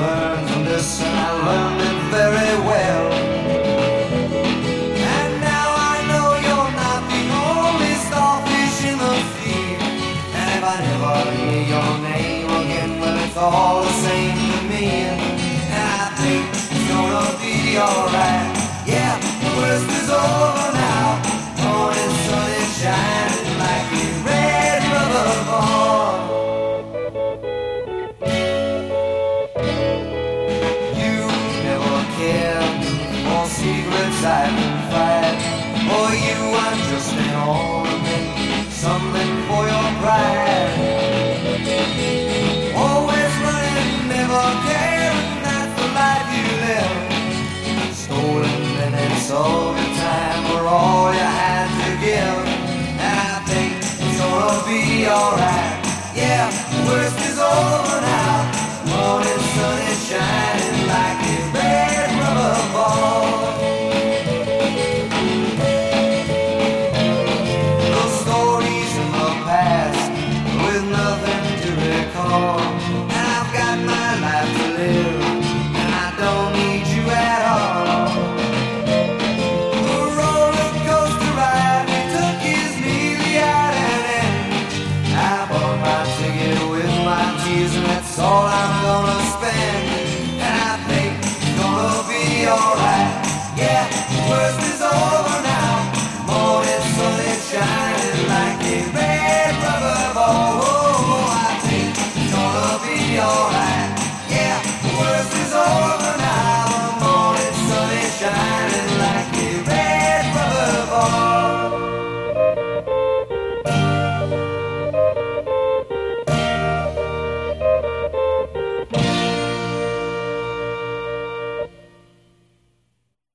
learn from this, and I learned it very well. And now I know you're not the only starfish in the sea. And if I never hear your name again, well, it's all the same to me. And I think it's gonna be alright. Secrets I can fight. For you, I'm just an ornament, something for your pride. Spend, and I think it's gonna be alright. Yeah,